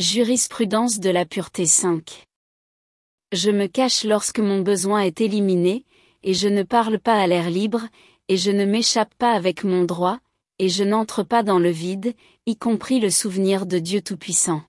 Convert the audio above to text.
Jurisprudence de la pureté 5. Je me cache lorsque mon besoin est éliminé, et je ne parle pas à l'air libre, et je ne m'échappe pas avec mon droit, et je n'entre pas dans le vide, y compris le souvenir de Dieu Tout-Puissant.